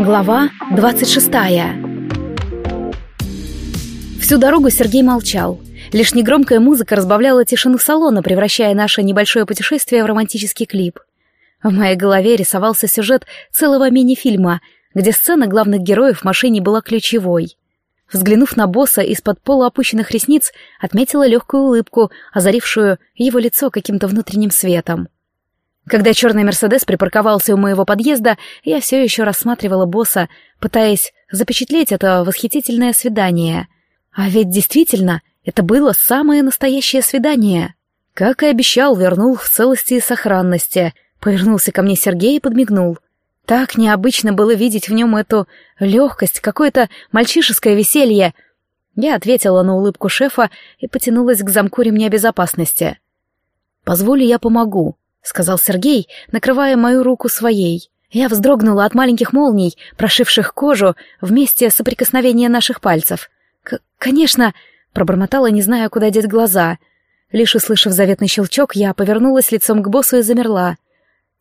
Глава 26 Всю дорогу Сергей молчал. Лишь негромкая музыка разбавляла тишину салона, превращая наше небольшое путешествие в романтический клип. В моей голове рисовался сюжет целого мини-фильма, где сцена главных героев в машине была ключевой. Взглянув на босса из-под полуопущенных ресниц, отметила легкую улыбку, озарившую его лицо каким-то внутренним светом. Когда черный «Мерседес» припарковался у моего подъезда, я все еще рассматривала босса, пытаясь запечатлеть это восхитительное свидание. А ведь действительно, это было самое настоящее свидание. Как и обещал, вернул в целости и сохранности. Повернулся ко мне Сергей и подмигнул. Так необычно было видеть в нем эту легкость, какое-то мальчишеское веселье. Я ответила на улыбку шефа и потянулась к замку ремня безопасности. «Позволь, я помогу», — сказал Сергей, накрывая мою руку своей. Я вздрогнула от маленьких молний, прошивших кожу вместе соприкосновения наших пальцев. «Конечно», — пробормотала, не зная, куда деть глаза. Лишь услышав заветный щелчок, я повернулась лицом к боссу и замерла.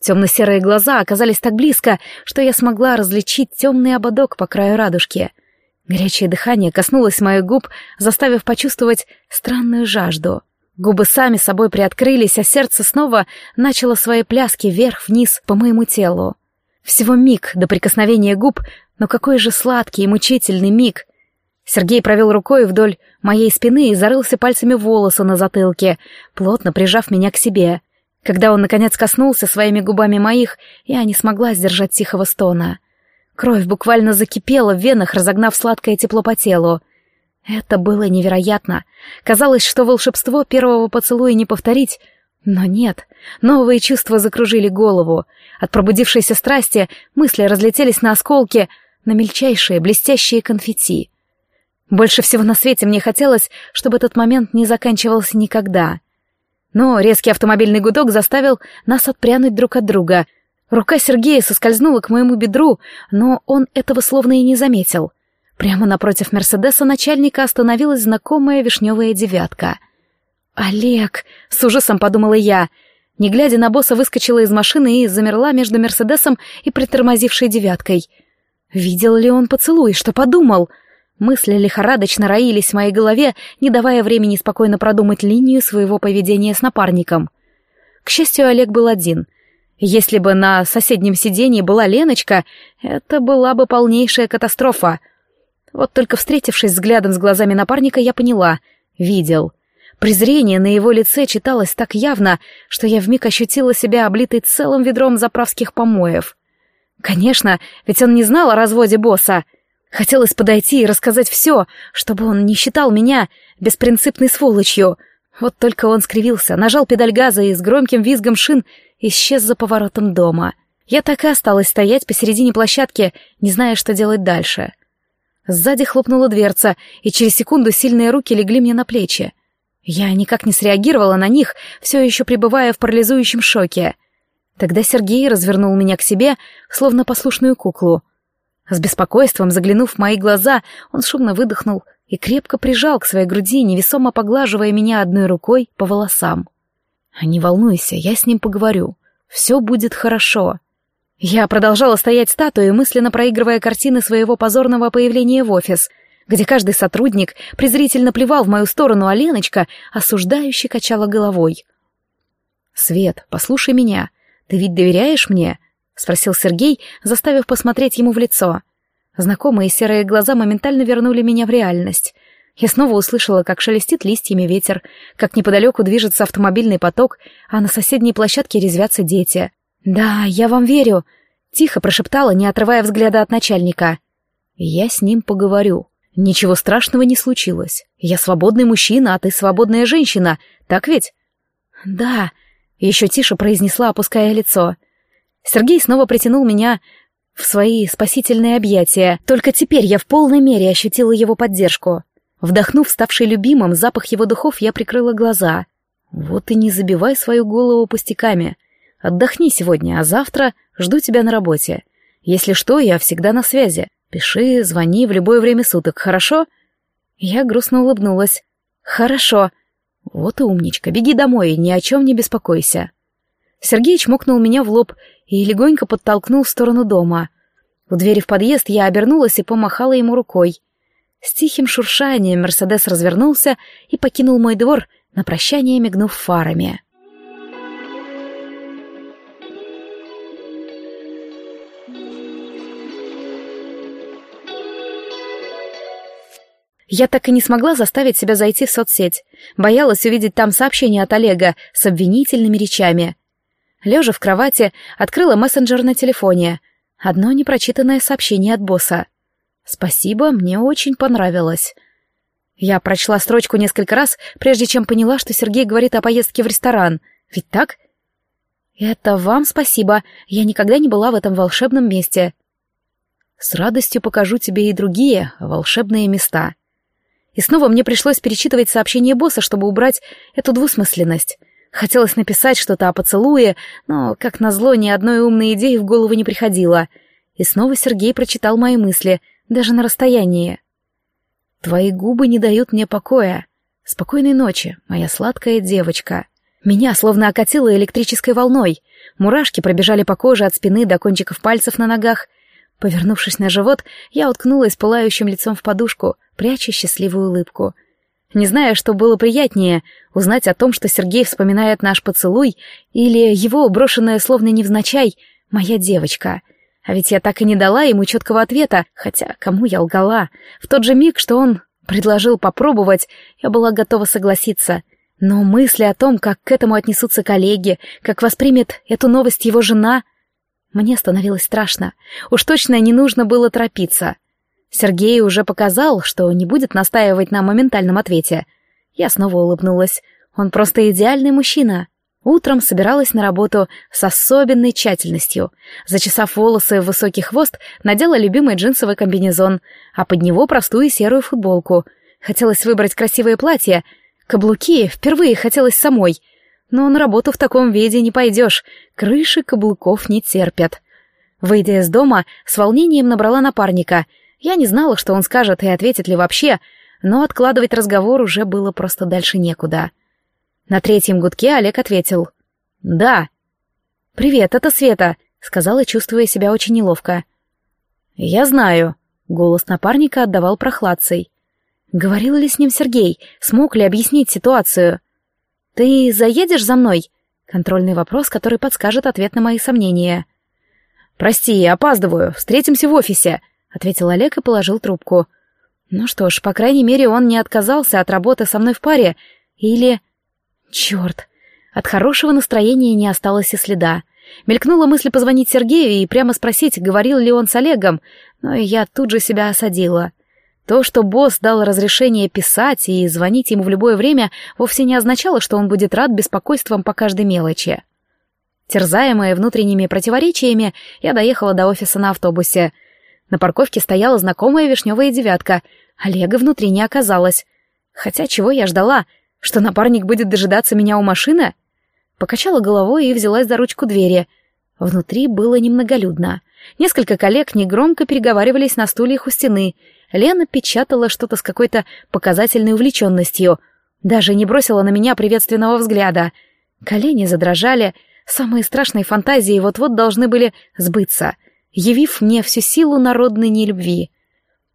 Темно-серые глаза оказались так близко, что я смогла различить темный ободок по краю радужки. Горячее дыхание коснулось моих губ, заставив почувствовать странную жажду. Губы сами собой приоткрылись, а сердце снова начало свои пляски вверх-вниз по моему телу. Всего миг до прикосновения губ, но какой же сладкий и мучительный миг. Сергей провел рукой вдоль моей спины и зарылся пальцами волосы на затылке, плотно прижав меня к себе. Когда он, наконец, коснулся своими губами моих, я не смогла сдержать тихого стона. Кровь буквально закипела в венах, разогнав сладкое тепло по телу. Это было невероятно. Казалось, что волшебство первого поцелуя не повторить, но нет. Новые чувства закружили голову. От пробудившейся страсти мысли разлетелись на осколки, на мельчайшие блестящие конфетти. Больше всего на свете мне хотелось, чтобы этот момент не заканчивался никогда. Но резкий автомобильный гудок заставил нас отпрянуть друг от друга. Рука Сергея соскользнула к моему бедру, но он этого словно и не заметил — Прямо напротив Мерседеса начальника остановилась знакомая вишневая девятка. «Олег!» — с ужасом подумала я. Не глядя на босса, выскочила из машины и замерла между Мерседесом и притормозившей девяткой. Видел ли он поцелуй? Что подумал? Мысли лихорадочно роились в моей голове, не давая времени спокойно продумать линию своего поведения с напарником. К счастью, Олег был один. Если бы на соседнем сиденье была Леночка, это была бы полнейшая катастрофа — вот только встретившись взглядом с глазами напарника, я поняла. Видел. Презрение на его лице читалось так явно, что я вмиг ощутила себя облитой целым ведром заправских помоев. Конечно, ведь он не знал о разводе босса. Хотелось подойти и рассказать все, чтобы он не считал меня беспринципной сволочью. Вот только он скривился, нажал педаль газа и с громким визгом шин исчез за поворотом дома. Я так и осталась стоять посередине площадки, не зная, что делать дальше. Сзади хлопнула дверца, и через секунду сильные руки легли мне на плечи. Я никак не среагировала на них, все еще пребывая в парализующем шоке. Тогда Сергей развернул меня к себе, словно послушную куклу. С беспокойством заглянув в мои глаза, он шумно выдохнул и крепко прижал к своей груди, невесомо поглаживая меня одной рукой по волосам. «Не волнуйся, я с ним поговорю. Все будет хорошо». Я продолжала стоять статуей, мысленно проигрывая картины своего позорного появления в офис, где каждый сотрудник презрительно плевал в мою сторону, а Леночка осуждающе качала головой. «Свет, послушай меня. Ты ведь доверяешь мне?» — спросил Сергей, заставив посмотреть ему в лицо. Знакомые серые глаза моментально вернули меня в реальность. Я снова услышала, как шелестит листьями ветер, как неподалеку движется автомобильный поток, а на соседней площадке резвятся дети. «Да, я вам верю», — тихо прошептала, не отрывая взгляда от начальника. «Я с ним поговорю. Ничего страшного не случилось. Я свободный мужчина, а ты свободная женщина, так ведь?» «Да», — еще тише произнесла, опуская лицо. Сергей снова притянул меня в свои спасительные объятия. Только теперь я в полной мере ощутила его поддержку. Вдохнув ставший любимым запах его духов, я прикрыла глаза. «Вот и не забивай свою голову пустяками», Отдохни сегодня, а завтра жду тебя на работе. Если что, я всегда на связи. Пиши, звони в любое время суток, хорошо?» Я грустно улыбнулась. «Хорошо». «Вот и умничка, беги домой, ни о чем не беспокойся». Сергей чмокнул меня в лоб и легонько подтолкнул в сторону дома. У двери в подъезд я обернулась и помахала ему рукой. С тихим шуршанием Мерседес развернулся и покинул мой двор, на прощание мигнув фарами. Я так и не смогла заставить себя зайти в соцсеть. Боялась увидеть там сообщение от Олега с обвинительными речами. Лежа в кровати, открыла мессенджер на телефоне. Одно непрочитанное сообщение от босса. «Спасибо, мне очень понравилось». Я прочла строчку несколько раз, прежде чем поняла, что Сергей говорит о поездке в ресторан. Ведь так? «Это вам спасибо. Я никогда не была в этом волшебном месте». «С радостью покажу тебе и другие волшебные места», и снова мне пришлось перечитывать сообщение босса, чтобы убрать эту двусмысленность. Хотелось написать что-то о поцелуе, но, как назло, ни одной умной идеи в голову не приходило. И снова Сергей прочитал мои мысли, даже на расстоянии. «Твои губы не дают мне покоя. Спокойной ночи, моя сладкая девочка». Меня словно окатило электрической волной. Мурашки пробежали по коже от спины до кончиков пальцев на ногах. Повернувшись на живот, я уткнулась пылающим лицом в подушку — пряча счастливую улыбку. Не зная, что было приятнее, узнать о том, что Сергей вспоминает наш поцелуй, или его брошенная словно невзначай «моя девочка». А ведь я так и не дала ему четкого ответа, хотя кому я лгала. В тот же миг, что он предложил попробовать, я была готова согласиться. Но мысли о том, как к этому отнесутся коллеги, как воспримет эту новость его жена, мне становилось страшно. Уж точно не нужно было торопиться. Сергей уже показал, что не будет настаивать на моментальном ответе. Я снова улыбнулась. Он просто идеальный мужчина. Утром собиралась на работу с особенной тщательностью. Зачесав волосы в высокий хвост, надела любимый джинсовый комбинезон, а под него простую серую футболку. Хотелось выбрать красивое платье. Каблуки впервые хотелось самой. Но на работу в таком виде не пойдешь. Крыши каблуков не терпят. Выйдя из дома, с волнением набрала напарника — я не знала, что он скажет и ответит ли вообще, но откладывать разговор уже было просто дальше некуда. На третьем гудке Олег ответил. «Да». «Привет, это Света», — сказала, чувствуя себя очень неловко. «Я знаю», — голос напарника отдавал прохладцей. Говорил ли с ним Сергей? Смог ли объяснить ситуацию? «Ты заедешь за мной?» Контрольный вопрос, который подскажет ответ на мои сомнения. «Прости, я опаздываю. Встретимся в офисе», — ответил Олег и положил трубку. «Ну что ж, по крайней мере, он не отказался от работы со мной в паре. Или... Черт! От хорошего настроения не осталось и следа. Мелькнула мысль позвонить Сергею и прямо спросить, говорил ли он с Олегом, но я тут же себя осадила. То, что босс дал разрешение писать и звонить ему в любое время, вовсе не означало, что он будет рад беспокойством по каждой мелочи. Терзаемая внутренними противоречиями, я доехала до офиса на автобусе — на парковке стояла знакомая вишневая девятка. Олега внутри не оказалось. Хотя чего я ждала? Что напарник будет дожидаться меня у машины? Покачала головой и взялась за ручку двери. Внутри было немноголюдно. Несколько коллег негромко переговаривались на стульях у стены. Лена печатала что-то с какой-то показательной увлеченностью. Даже не бросила на меня приветственного взгляда. Колени задрожали. Самые страшные фантазии вот-вот должны были сбыться — явив мне всю силу народной нелюбви.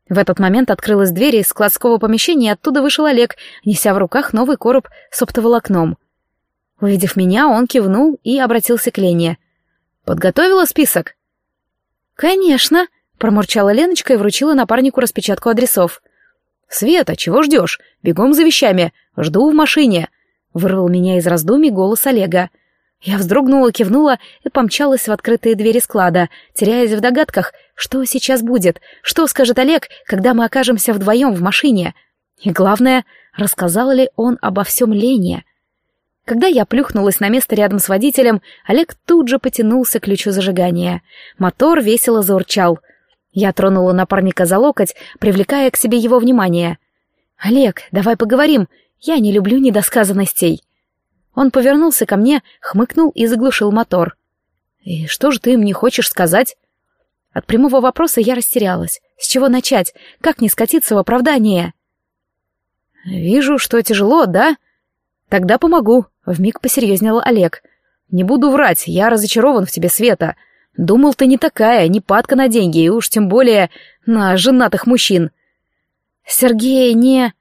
В этот момент открылась дверь из складского помещения, и оттуда вышел Олег, неся в руках новый короб с оптоволокном. Увидев меня, он кивнул и обратился к Лене. «Подготовила список?» «Конечно», — промурчала Леночка и вручила напарнику распечатку адресов. «Света, чего ждешь? Бегом за вещами. Жду в машине», — вырвал меня из раздумий голос Олега. Я вздрогнула, кивнула и помчалась в открытые двери склада, теряясь в догадках, что сейчас будет, что скажет Олег, когда мы окажемся вдвоем в машине. И главное, рассказал ли он обо всем Лене. Когда я плюхнулась на место рядом с водителем, Олег тут же потянулся к ключу зажигания. Мотор весело заурчал. Я тронула напарника за локоть, привлекая к себе его внимание. «Олег, давай поговорим. Я не люблю недосказанностей». Он повернулся ко мне, хмыкнул и заглушил мотор. «И что же ты мне хочешь сказать?» От прямого вопроса я растерялась. С чего начать? Как не скатиться в оправдание? «Вижу, что тяжело, да?» «Тогда помогу», — вмиг посерьезнел Олег. «Не буду врать, я разочарован в тебе, Света. Думал, ты не такая, не падка на деньги, и уж тем более на женатых мужчин. Сергей не...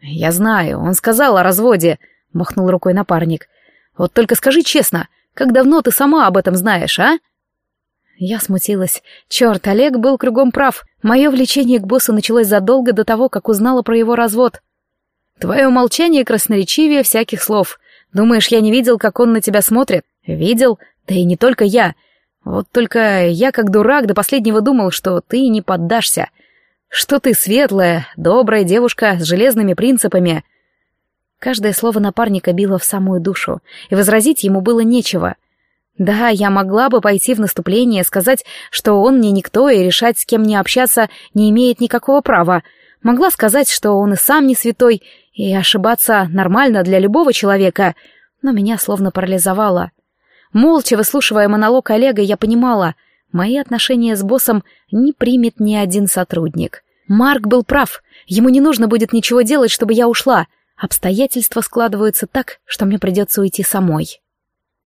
Я знаю, он сказал о разводе, махнул рукой напарник. Вот только скажи честно, как давно ты сама об этом знаешь, а? Я смутилась. Черт, Олег был кругом прав. Мое влечение к боссу началось задолго до того, как узнала про его развод. Твое молчание красноречивее всяких слов. Думаешь, я не видел, как он на тебя смотрит? Видел? Да и не только я. Вот только я, как дурак, до последнего думал, что ты не поддашься. Что ты светлая, добрая девушка с железными принципами. Каждое слово напарника било в самую душу, и возразить ему было нечего — да, я могла бы пойти в наступление, сказать, что он мне никто и решать, с кем мне общаться, не имеет никакого права. Могла сказать, что он и сам не святой, и ошибаться нормально для любого человека, но меня словно парализовало. Молча выслушивая монолог Олега, я понимала, мои отношения с боссом не примет ни один сотрудник. Марк был прав, ему не нужно будет ничего делать, чтобы я ушла. Обстоятельства складываются так, что мне придется уйти самой.